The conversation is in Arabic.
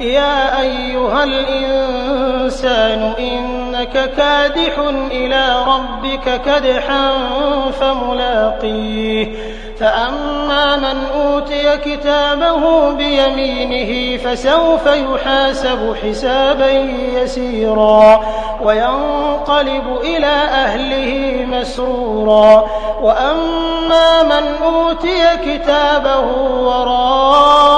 يا أيها الإنسان إنك كادح إلى ربك كدحا فملاقيه. فأما من أوتي كتابه بيمينه فسوف يحاسب حسابا يسيرا وينقلب إلى أهله مسرورا. وأما من أوتي كتابه وراء